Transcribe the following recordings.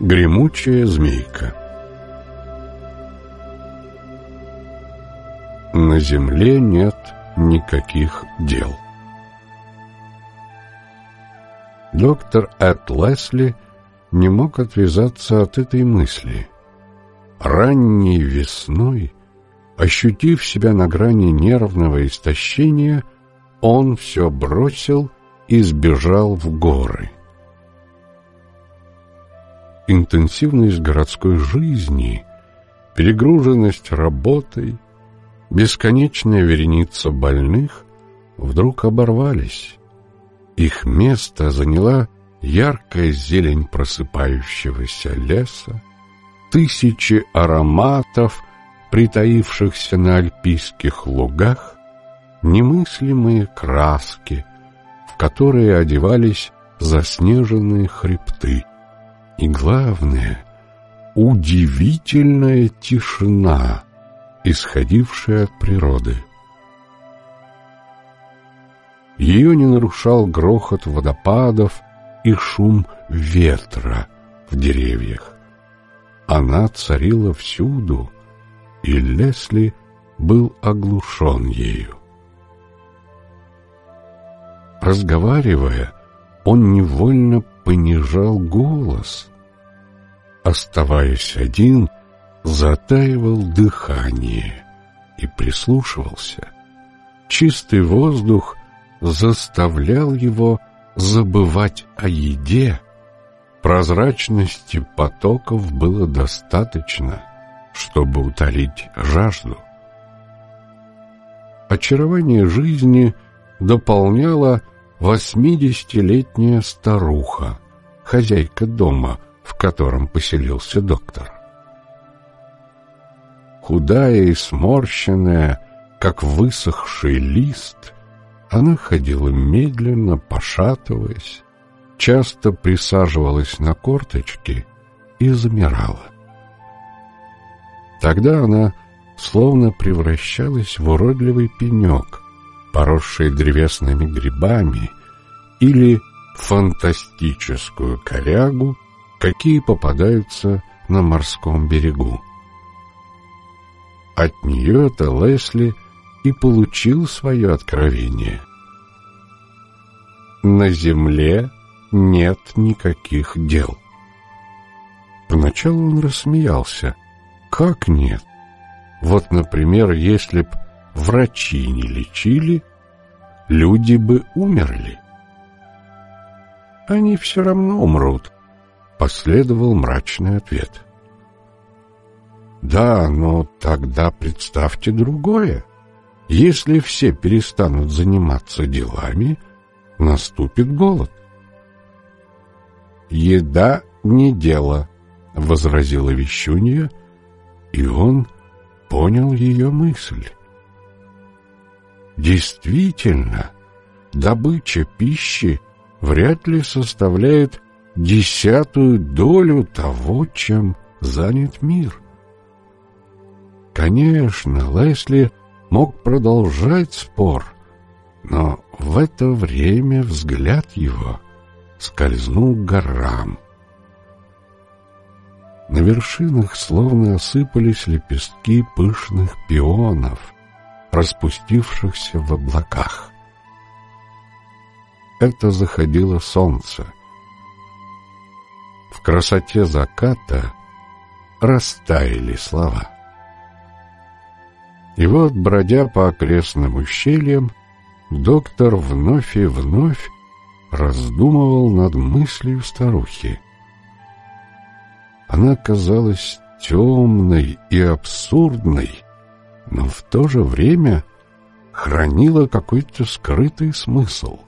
Гремучая змейка На земле нет никаких дел. Доктор Эд Лесли не мог отвязаться от этой мысли. Ранней весной, ощутив себя на грани нервного истощения, он все бросил и сбежал в горы интенсивность городской жизни, перегруженность работой, бесконечная вереница больных вдруг оборвались. Их место заняла яркая зелень просыпающегося леса, тысячи ароматов, притаившихся на альпийских лугах, немыслимые краски, в которые одевались заснеженные хребты, и главное, удивительная тишина, исходившая от природы. Ее не нарушал грохот водопадов и шум ветра в деревьях. Она царила всюду, и Лесли был оглушен ею. Разговаривая, он невольно понижал голос, оставаясь один, затаивал дыхание и прислушивался. Чистый воздух заставлял его забывать о еде. Прозрачности потоков было достаточно, чтобы утолить жажду. Очарование жизни дополняла восьмидесятилетняя старуха, хозяйка дома — котором поселился доктор. Худая и сморщенная, как высохший лист, она ходила медленно, пошатываясь, часто присаживалась на корточки и замирала. Тогда она словно превращалась в уродливый пенек, поросший древесными грибами, или фантастическую корягу, какие попадаются на морском берегу. От нее-то Лесли и получил свое откровение. На земле нет никаких дел. Поначалу он рассмеялся. Как нет? Вот, например, если б врачи не лечили, люди бы умерли. Они все равно умрут, Последовал мрачный ответ. Да, но тогда представьте другое. Если все перестанут заниматься делами, наступит голод. Еда не дело, возразила Вещунья, и он понял ее мысль. Действительно, добыча пищи вряд ли составляет десятую долю того, чем занят мир. Конечно, Лесли мог продолжать спор, но в это время взгляд его скользнул к горам. На вершинах словно осыпались лепестки пышных пионов, распустившихся в облаках. Это заходило солнце — в красоте заката растаяли слова. И вот, бродя по окрестным ущельям, доктор вновь и вновь раздумывал над мыслью старухи. Она казалась темной и абсурдной, но в то же время хранила какой-то скрытый смысл.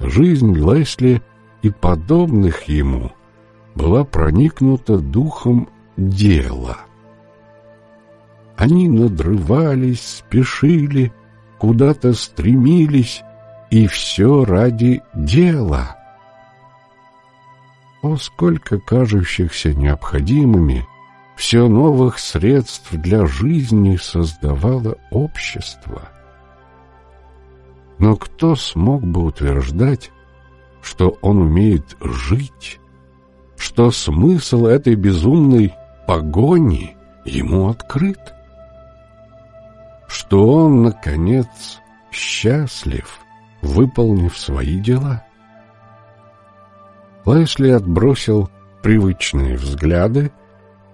Жизнь Лесли и подобных ему была проникнута духом дела. Они надрывались, спешили, куда-то стремились, и все ради дела. О, сколько кажущихся необходимыми все новых средств для жизни создавало общество. Но кто смог бы утверждать, что он умеет жить, что смысл этой безумной погони ему открыт, что он, наконец, счастлив, выполнив свои дела. Лэсли отбросил привычные взгляды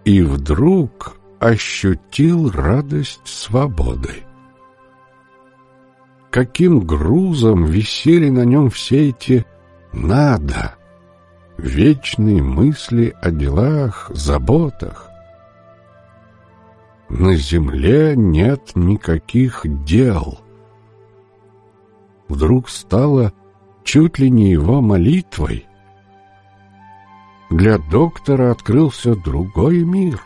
и вдруг ощутил радость свободы. Каким грузом висели на нем все эти «надо», вечные мысли о делах, заботах. На земле нет никаких дел. Вдруг стало чуть ли не его молитвой. Для доктора открылся другой мир,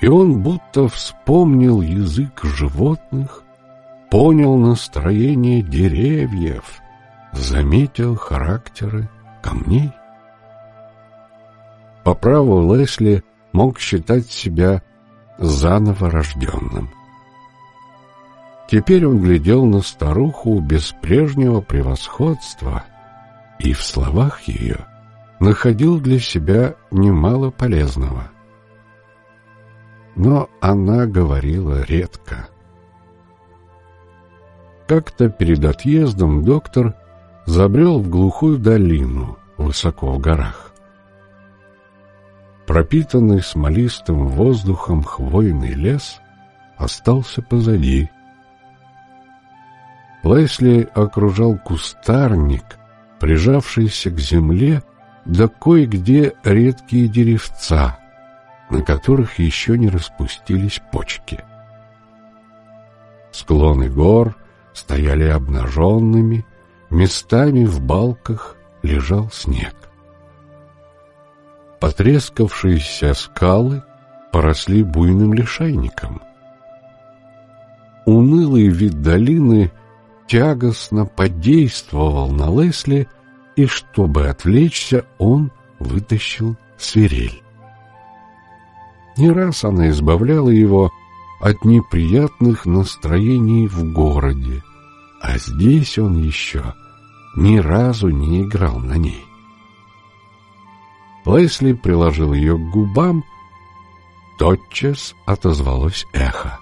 и он будто вспомнил язык животных, понял настроение деревьев, заметил характеры камней. По праву Лесли мог считать себя заново рожденным. Теперь он глядел на старуху без прежнего превосходства и в словах ее находил для себя немало полезного. Но она говорила редко. Как-то перед отъездом доктор забрел в глухую долину высоко в горах. Пропитанный смолистым воздухом хвойный лес остался позади. Лесли окружал кустарник, прижавшийся к земле, да кое-где редкие деревца, на которых еще не распустились почки. Склоны гор стояли обнаженными, местами в балках лежал снег. Потрескавшиеся скалы поросли буйным лишайником. Унылый вид долины тягостно подействовал на Лесли, и, чтобы отвлечься, он вытащил свирель. Не раз она избавляла его от неприятных настроений в городе, а здесь он еще ни разу не играл на ней. Лесли приложил ее к губам. Тотчас отозвалось эхо.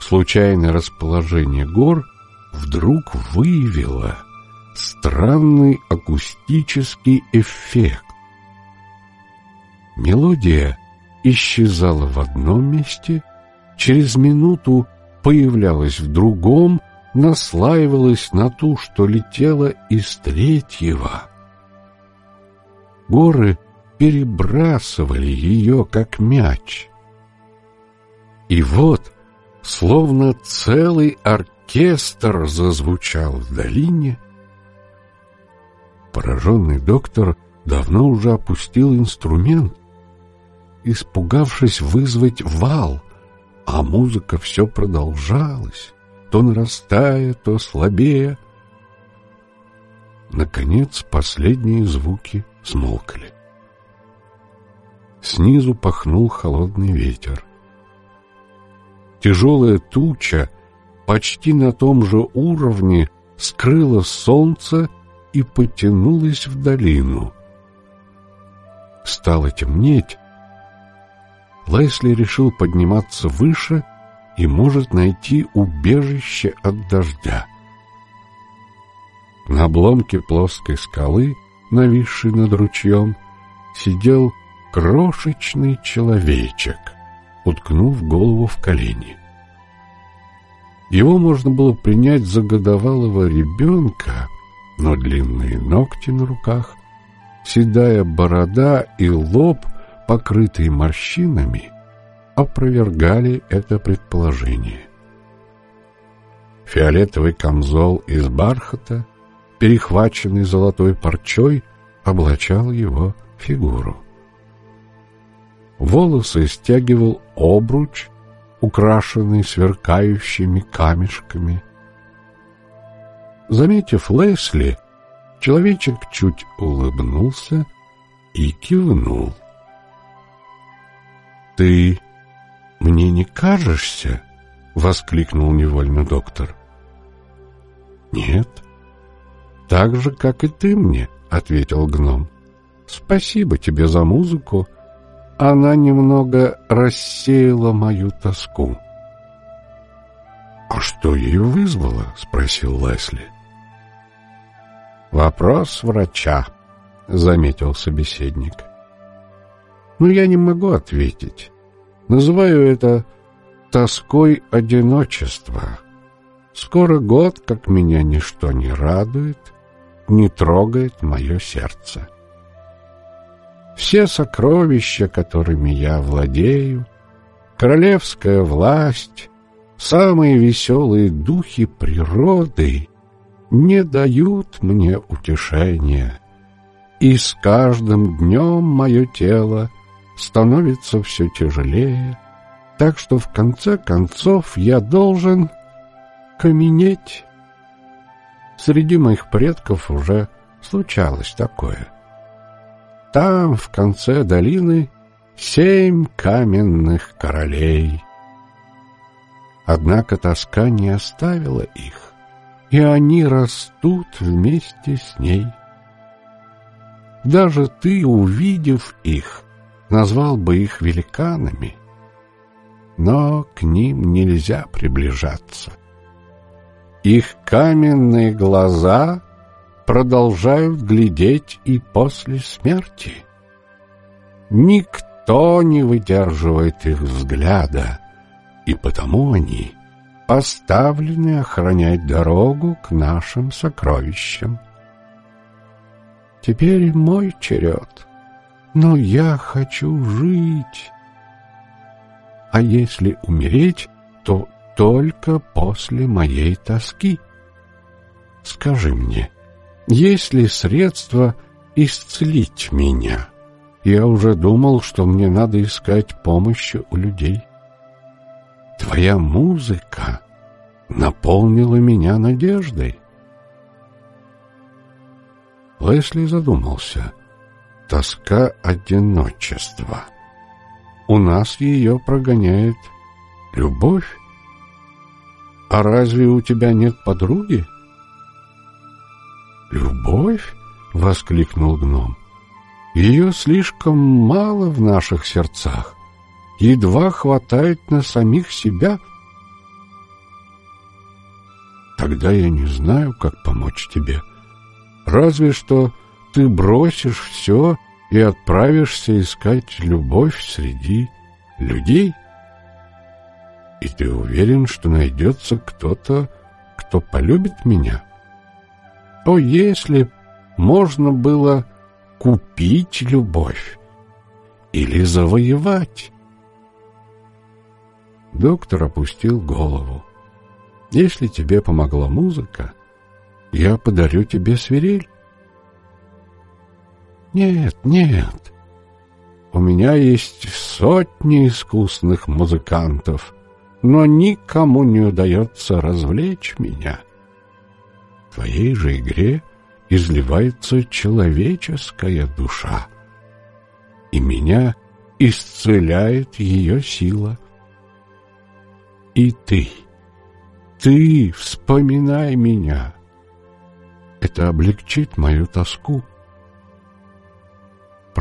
Случайное расположение гор вдруг выявило странный акустический эффект. Мелодия исчезала в одном месте, через минуту появлялась в другом, наслаивалась на ту, что летела из третьего. Горы перебрасывали ее, как мяч. И вот, словно целый оркестр зазвучал в долине, пораженный доктор давно уже опустил инструмент, испугавшись вызвать вал, а музыка все продолжалась, то нарастая, то слабея. Наконец последние звуки смолкли. Снизу пахнул холодный ветер. Тяжелая туча почти на том же уровне скрыла солнце и потянулась в долину. Стало темнеть. Лесли решил подниматься выше и может найти убежище от дождя. На обломке плоской скалы нависший над ручьем, сидел крошечный человечек, уткнув голову в колени. Его можно было принять за годовалого ребенка, но длинные ногти на руках, седая борода и лоб, покрытые морщинами, опровергали это предположение. Фиолетовый камзол из бархата перехваченный золотой парчой, облачал его фигуру. Волосы стягивал обруч, украшенный сверкающими камешками. Заметив Лесли, человечек чуть улыбнулся и кивнул. «Ты мне не кажешься?» — воскликнул невольно доктор. «Нет, так же, как и ты мне, — ответил гном. — Спасибо тебе за музыку. Она немного рассеяла мою тоску. «А что ее вызвало?» — спросил Лесли. «Вопрос врача», — заметил собеседник. «Но я не могу ответить. Называю это тоской одиночества. Скоро год, как меня ничто не радует, не трогает мое сердце. Все сокровища, которыми я владею, королевская власть, самые веселые духи природы не дают мне утешения, и с каждым днем мое тело становится все тяжелее, так что в конце концов я должен каменеть. Среди моих предков уже случалось такое. Там, в конце долины, семь каменных королей. Однако тоска не оставила их, и они растут вместе с ней. Даже ты, увидев их, назвал бы их великанами, но к ним нельзя приближаться. Их каменные глаза продолжают глядеть и после смерти. Никто не выдерживает их взгляда, и потому они поставлены охранять дорогу к нашим сокровищам. Теперь мой черед, но я хочу жить. А если умереть, то только после моей тоски. Скажи мне, есть ли средства исцелить меня? Я уже думал, что мне надо искать помощи у людей. Твоя музыка наполнила меня надеждой. Лесли задумался. Тоска одиночества. У нас ее прогоняет любовь. А разве у тебя нет подруги? Любовь? воскликнул гном. Ее слишком мало в наших сердцах. Едва хватает на самих себя. Тогда я не знаю, как помочь тебе. Разве что ты бросишь все и отправишься искать любовь среди людей. И ты уверен, что найдется кто-то, кто полюбит меня? О, если можно было купить любовь или завоевать? Доктор опустил голову. Если тебе помогла музыка, я подарю тебе свирель. Нет, нет. У меня есть сотни искусных музыкантов, но никому не удается развлечь меня. В твоей же игре изливается человеческая душа, и меня исцеляет ее сила. И ты, ты вспоминай меня. Это облегчит мою тоску.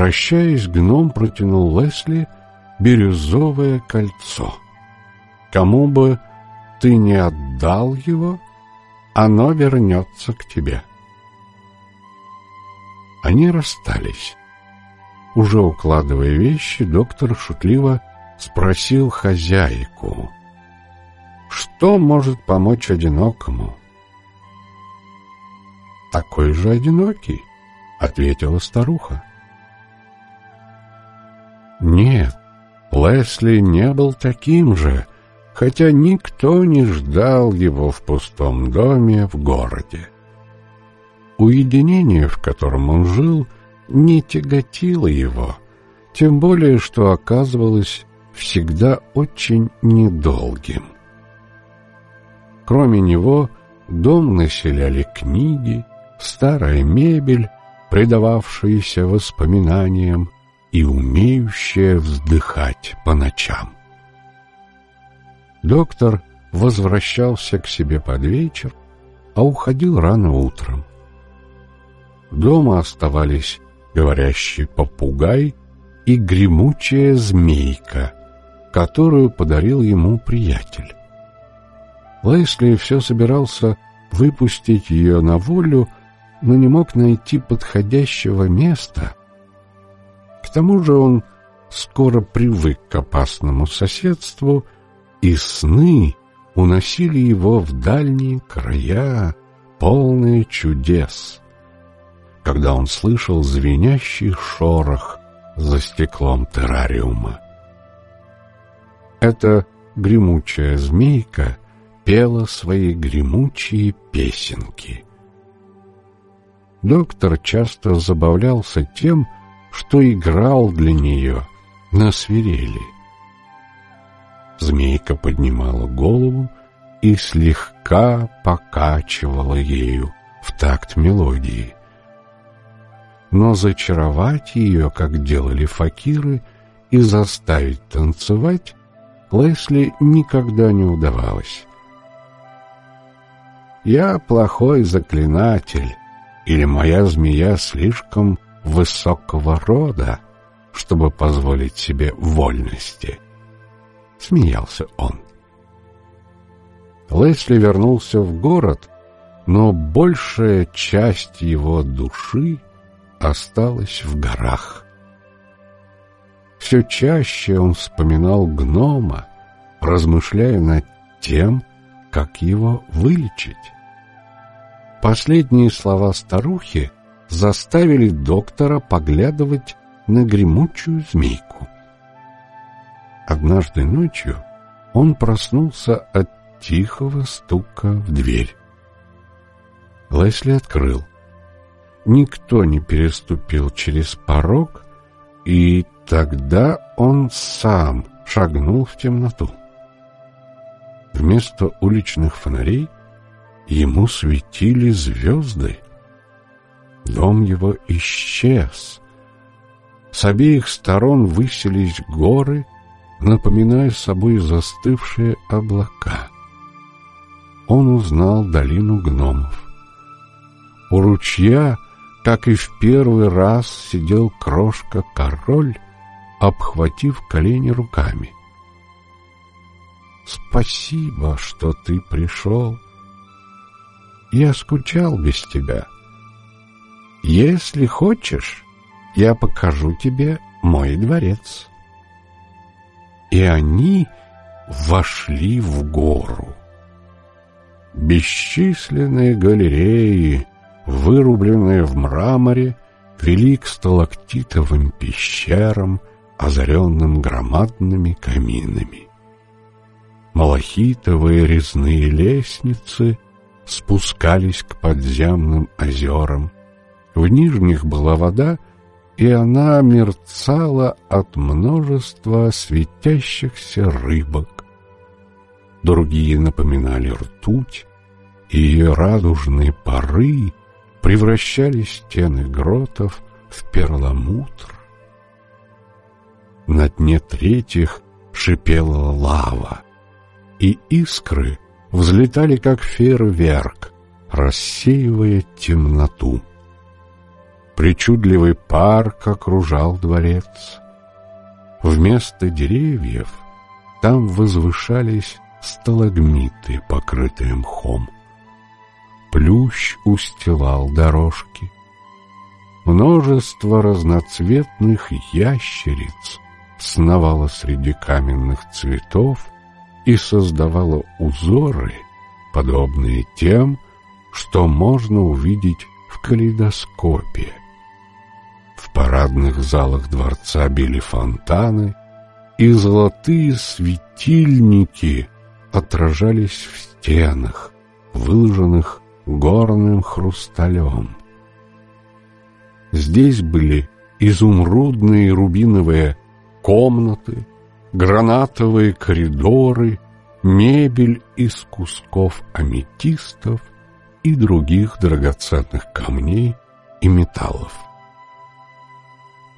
Прощаясь, гном протянул Лесли бирюзовое кольцо. Кому бы ты не отдал его, оно вернется к тебе. Они расстались. Уже укладывая вещи, доктор шутливо спросил хозяйку, что может помочь одинокому. «Такой же одинокий», — ответила старуха. Нет, Лесли не был таким же, хотя никто не ждал его в пустом доме в городе. Уединение, в котором он жил, не тяготило его, тем более, что оказывалось всегда очень недолгим. Кроме него, дом населяли книги, старая мебель, предававшаяся воспоминаниям, и умеющая вздыхать по ночам. Доктор возвращался к себе под вечер, а уходил рано утром. Дома оставались говорящий попугай и гремучая змейка, которую подарил ему приятель. Лесли все собирался выпустить ее на волю, но не мог найти подходящего места. К тому же он скоро привык к опасному соседству, и сны уносили его в дальние края, полные чудес. Когда он слышал звенящий шорох за стеклом террариума. Эта гремучая змейка пела свои гремучие песенки. Доктор часто забавлялся тем, что играл для нее на свирели. Змейка поднимала голову и слегка покачивала ею в такт мелодии. Но зачаровать ее, как делали факиры, и заставить танцевать Лесли никогда не удавалось. «Я плохой заклинатель, или моя змея слишком высокого рода, чтобы позволить себе вольности?» Смеялся он. Лесли вернулся в город, но большая часть его души осталась в горах. Все чаще он вспоминал гнома, размышляя над тем, как его вылечить. Последние слова старухи заставили доктора поглядывать на гремучую змейку. Однажды ночью он проснулся от тихого стука в дверь. Лесли открыл. Никто не переступил через порог, и тогда он сам шагнул в темноту. Вместо уличных фонарей ему светили звезды. Дом его исчез. С обеих сторон высились горы, напоминая собой застывшие облака. Он узнал долину гномов. У ручья, как и в первый раз, сидел крошка-король, обхватив колени руками. «Спасибо, что ты пришел. Я скучал без тебя. Если хочешь, я покажу тебе мой дворец» и они вошли в гору. Бесчисленные галереи, вырубленные в мраморе, вели к сталактитовым пещерам, озаренным громадными каминами. Малахитовые резные лестницы спускались к подземным озерам. В нижних была вода, и она мерцала от множества светящихся рыбок. Другие напоминали ртуть, и ее радужные пары превращали стены гротов в перламутр. На дне третьих шипела лава, и искры взлетали, как фейерверк, рассеивая темноту. Причудливый парк окружал дворец. Вместо деревьев там возвышались сталагмиты, покрытые мхом. Плющ устилал дорожки. Множество разноцветных ящериц сновало среди каменных цветов и создавало узоры, подобные тем, что можно увидеть в калейдоскопе. Парадных залах дворца били фонтаны, и золотые светильники отражались в стенах, выложенных горным хрусталем. Здесь были изумрудные рубиновые комнаты, гранатовые коридоры, мебель из кусков аметистов и других драгоценных камней и металлов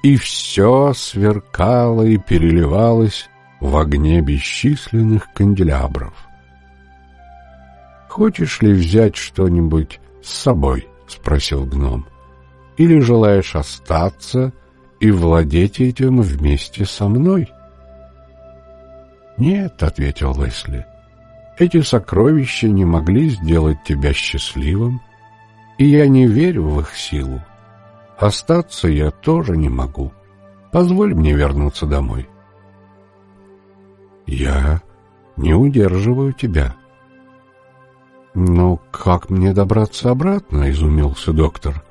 и все сверкало и переливалось в огне бесчисленных канделябров. «Хочешь ли взять что-нибудь с собой?» — спросил гном. Или желаешь остаться и владеть этим вместе со мной?» «Нет», — ответил Лесли, — «эти сокровища не могли сделать тебя счастливым, и я не верю в их силу. Остаться я тоже не могу. Позволь мне вернуться домой». «Я не удерживаю тебя». «Но как мне добраться обратно?» — изумился доктор.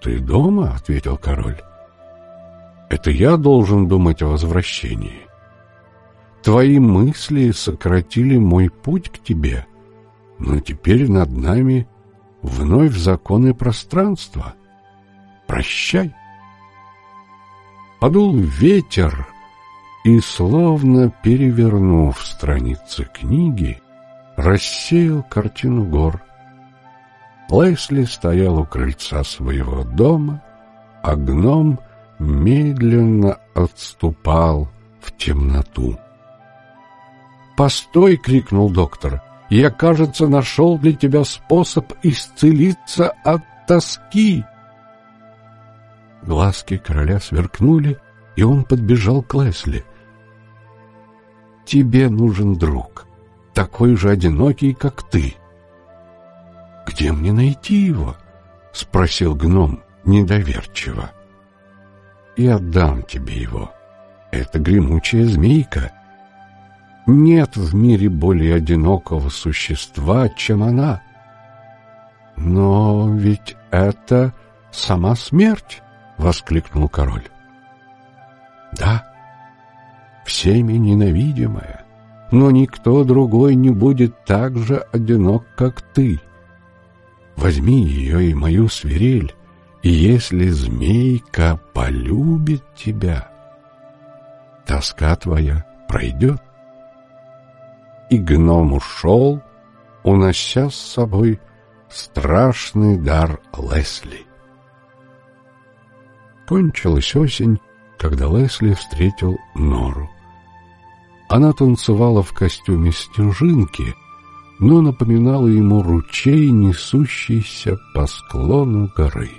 «Ты дома?» — ответил король. «Это я должен думать о возвращении. Твои мысли сократили мой путь к тебе, но теперь над нами вновь законы пространства. Прощай!» Подул ветер, и, словно перевернув страницы книги, рассеял картину гор. Лесли стоял у крыльца своего дома, а гном медленно отступал в темноту. «Постой!» — крикнул доктор. «Я, кажется, нашел для тебя способ исцелиться от тоски!» Глазки короля сверкнули, и он подбежал к Лесли. «Тебе нужен друг, такой же одинокий, как ты». «Где мне найти его?» — спросил гном недоверчиво. «Я отдам тебе его. Это гремучая змейка. Нет в мире более одинокого существа, чем она. Но ведь это сама смерть!» — воскликнул король. «Да, всеми ненавидимая, но никто другой не будет так же одинок, как ты. Возьми ее и мою свирель, и если змейка полюбит тебя, тоска твоя пройдет. И гном ушел, унося с собой страшный дар Лесли. Кончилась осень, когда Лесли встретил Нору. Она танцевала в костюме снежинки, но напоминала ему ручей, несущийся по склону горы.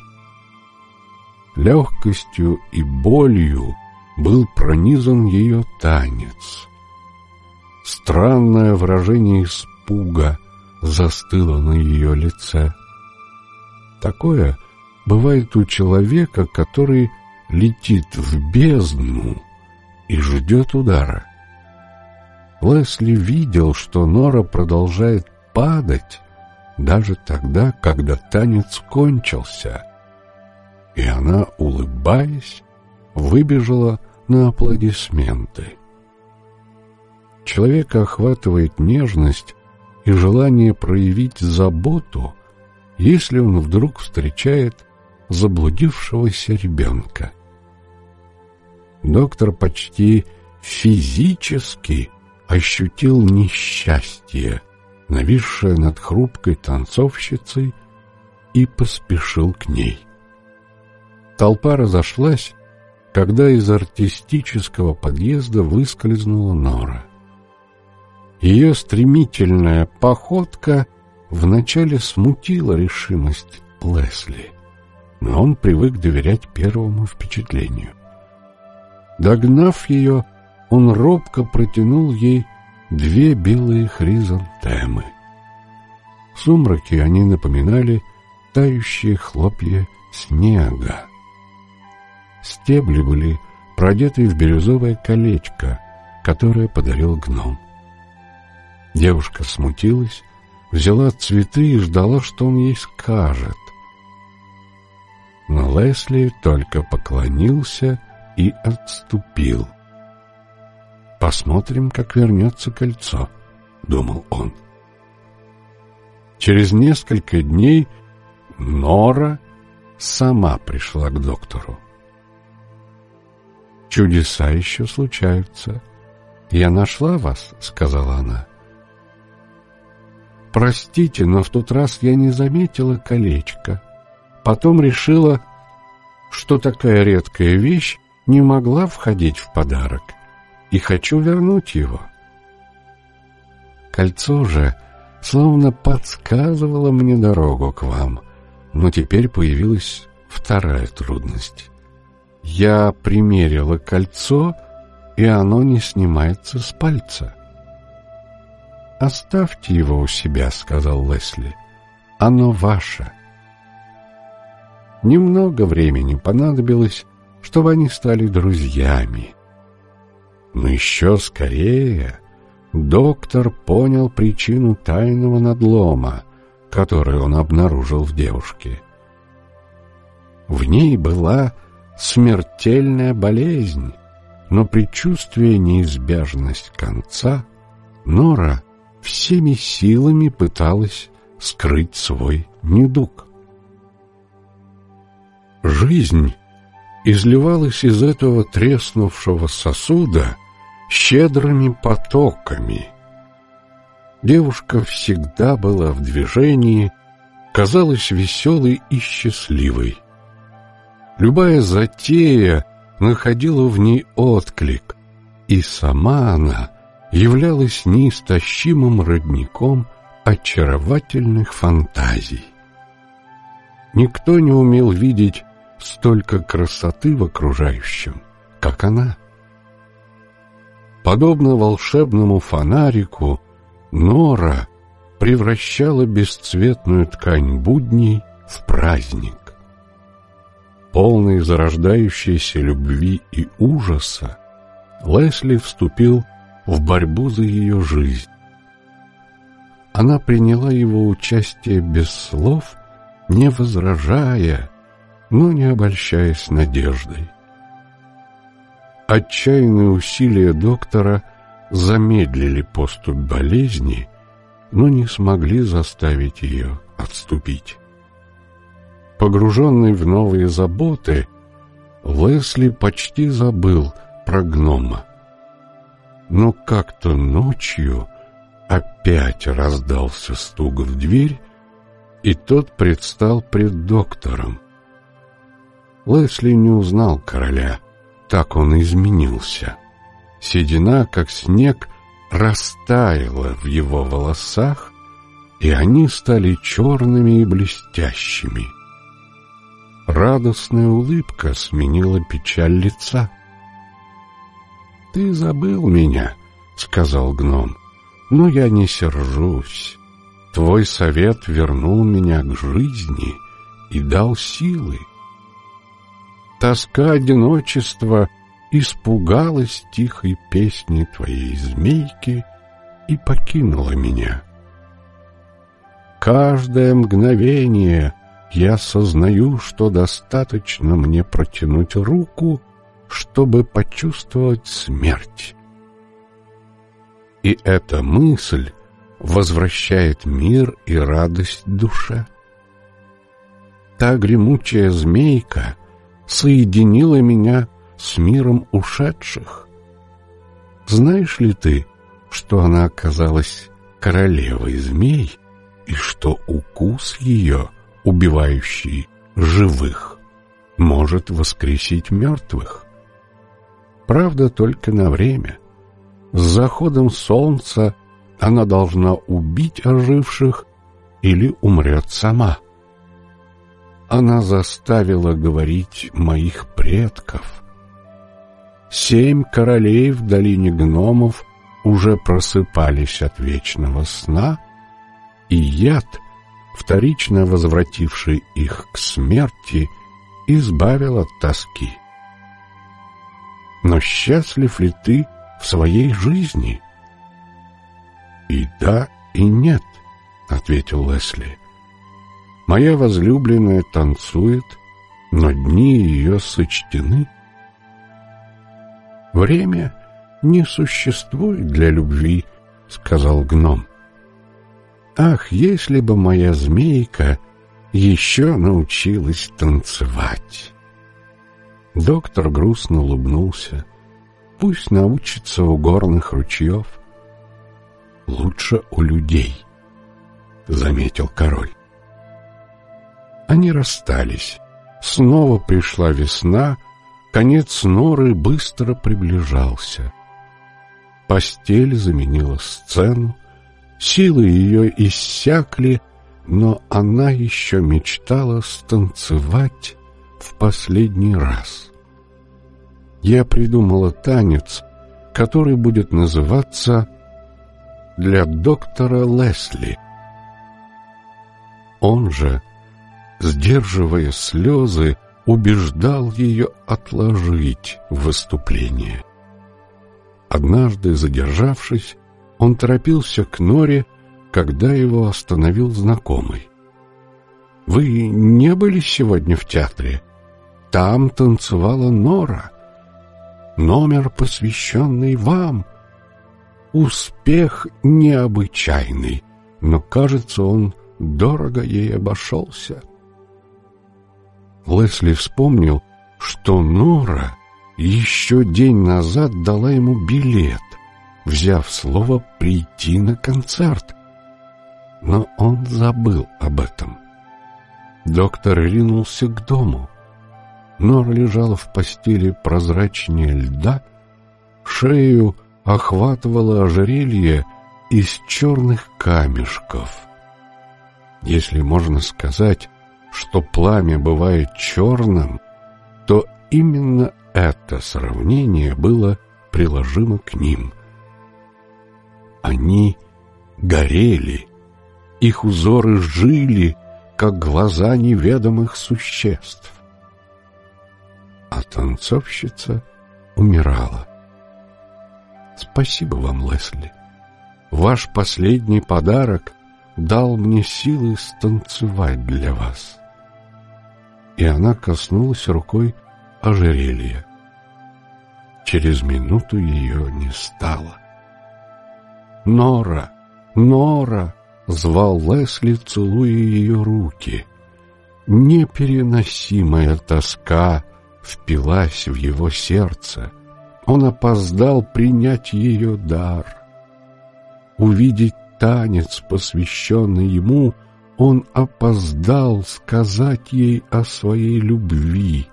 Легкостью и болью был пронизан ее танец. Странное выражение испуга застыло на ее лице. Такое бывает у человека, который летит в бездну и ждет удара. Лесли видел, что Нора продолжает падать даже тогда, когда танец кончился. И она, улыбаясь, выбежала на аплодисменты. Человека охватывает нежность и желание проявить заботу, если он вдруг встречает заблудившегося ребенка. Доктор почти физически ощутил несчастье, нависшее над хрупкой танцовщицей, и поспешил к ней. Толпа разошлась, когда из артистического подъезда выскользнула Нора. Ее стремительная походка вначале смутила решимость Лесли, но он привык доверять первому впечатлению. Догнав ее, он робко протянул ей две белые хризантемы. В сумраке они напоминали тающие хлопья снега. Стебли были продеты в бирюзовое колечко, которое подарил гном. Девушка смутилась, взяла цветы и ждала, что он ей скажет. Но Лесли только поклонился и отступил. — Посмотрим, как вернется кольцо, — думал он. Через несколько дней Нора сама пришла к доктору. «Чудеса еще случаются. Я нашла вас», — сказала она. «Простите, но в тот раз я не заметила колечко. Потом решила, что такая редкая вещь не могла входить в подарок и хочу вернуть его. Кольцо же словно подсказывало мне дорогу к вам, Но теперь появилась вторая трудность. Я примерила кольцо, и оно не снимается с пальца. «Оставьте его у себя», — сказал Лесли. «Оно ваше». Немного времени понадобилось, чтобы они стали друзьями. Но еще скорее доктор понял причину тайного надлома, который он обнаружил в девушке. В ней была смертельная болезнь, но предчувствуя неизбежность конца, Нора всеми силами пыталась скрыть свой недуг. Жизнь изливалась из этого треснувшего сосуда щедрыми потоками. Девушка всегда была в движении, казалась веселой и счастливой. Любая затея находила в ней отклик, и сама она являлась неистощимым родником очаровательных фантазий. Никто не умел видеть столько красоты в окружающем, как она. Подобно волшебному фонарику, Нора превращала бесцветную ткань будней в праздник. Полный зарождающейся любви и ужаса, Лесли вступил в борьбу за ее жизнь. Она приняла его участие без слов, не возражая, но не обольщаясь надеждой. Отчаянные усилия доктора замедлили поступь болезни, но не смогли заставить ее отступить. Погруженный в новые заботы, Лесли почти забыл про гнома. Но как-то ночью опять раздался стук в дверь, и тот предстал пред доктором. Лесли не узнал короля, так он изменился. Седина, как снег, растаяла в его волосах, и они стали черными и блестящими. Радостная улыбка сменила печаль лица. «Ты забыл меня», — сказал гном, — «но я не сержусь. Твой совет вернул меня к жизни и дал силы. Тоска одиночества испугалась тихой песни твоей змейки и покинула меня. Каждое мгновение я сознаю, что достаточно мне протянуть руку, чтобы почувствовать смерть. И эта мысль возвращает мир и радость душе. Та гремучая змейка соединила меня с миром ушедших. Знаешь ли ты, что она оказалась королевой змей, и что укус ее, убивающий живых, может воскресить мертвых? Правда, только на время. С заходом солнца она должна убить оживших или умрет сама она заставила говорить моих предков. Семь королей в долине гномов уже просыпались от вечного сна, и яд, вторично возвративший их к смерти, избавил от тоски. Но счастлив ли ты в своей жизни? И да, и нет, ответил Лесли. Моя возлюбленная танцует, но дни ее сочтены. Время не существует для любви, сказал гном. Ах, если бы моя змейка еще научилась танцевать. Доктор грустно улыбнулся. Пусть научится у горных ручьев. Лучше у людей, заметил король. Они расстались. Снова пришла весна, конец норы быстро приближался. Постель заменила сцену, силы ее иссякли, но она еще мечтала станцевать в последний раз. Я придумала танец, который будет называться «Для доктора Лесли». Он же, сдерживая слезы, убеждал ее отложить выступление. Однажды, задержавшись, он торопился к Норе, когда его остановил знакомый. «Вы не были сегодня в театре? Там танцевала Нора. Номер, посвященный вам. Успех необычайный, но, кажется, он дорого ей обошелся». Лесли вспомнил, что Нора еще день назад дала ему билет, взяв слово прийти на концерт. Но он забыл об этом. Доктор ринулся к дому. Нора лежала в постели прозрачнее льда, шею охватывало ожерелье из черных камешков. Если можно сказать, что пламя бывает черным, то именно это сравнение было приложимо к ним. Они горели, их узоры жили, как глаза неведомых существ. А танцовщица умирала. Спасибо вам, Лесли. Ваш последний подарок дал мне силы станцевать для вас и она коснулась рукой ожерелья. Через минуту ее не стало. «Нора! Нора!» — звал Лесли, целуя ее руки. Непереносимая тоска впилась в его сердце. Он опоздал принять ее дар. Увидеть танец, посвященный ему — он опоздал сказать ей о своей любви,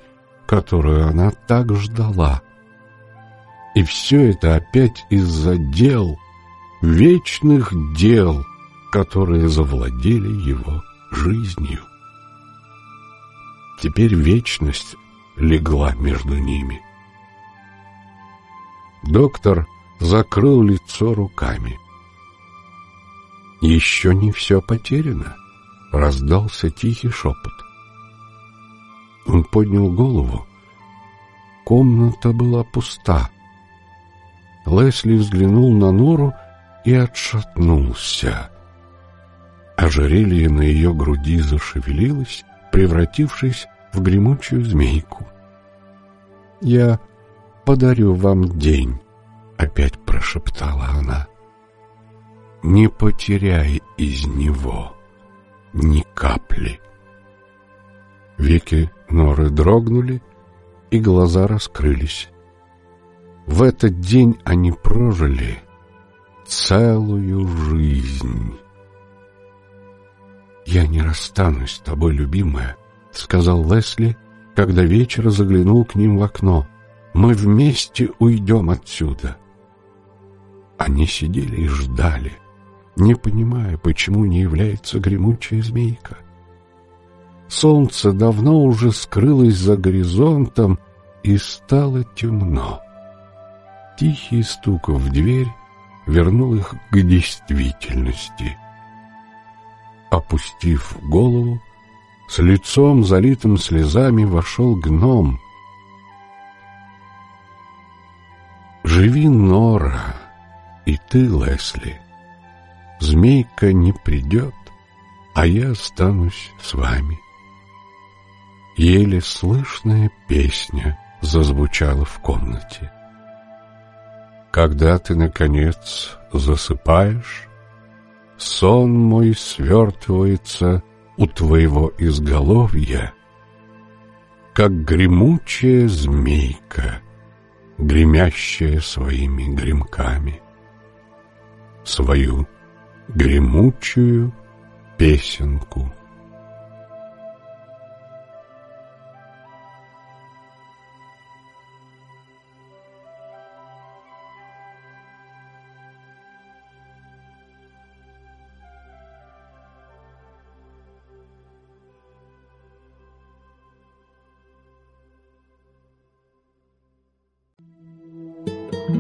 которую она так ждала. И все это опять из-за дел, вечных дел, которые завладели его жизнью. Теперь вечность легла между ними. Доктор закрыл лицо руками. Еще не все потеряно раздался тихий шепот. Он поднял голову. Комната была пуста. Лесли взглянул на Нору и отшатнулся. Ожерелье на ее груди зашевелилось, превратившись в гремучую змейку. «Я подарю вам день», — опять прошептала она. «Не потеряй из него» ни капли. Веки Норы дрогнули, и глаза раскрылись. В этот день они прожили целую жизнь. «Я не расстанусь с тобой, любимая», — сказал Лесли, когда вечер заглянул к ним в окно. «Мы вместе уйдем отсюда». Они сидели и ждали — не понимая, почему не является гремучая змейка. Солнце давно уже скрылось за горизонтом, и стало темно. Тихий стук в дверь вернул их к действительности. Опустив голову, с лицом залитым слезами вошел гном. «Живи, Нора, и ты, Лесли!» Змейка не придет, а я останусь с вами. Еле слышная песня зазвучала в комнате. Когда ты, наконец, засыпаешь, сон мой свертывается у твоего изголовья, как гремучая змейка, гремящая своими гремками. Свою гремучую песенку.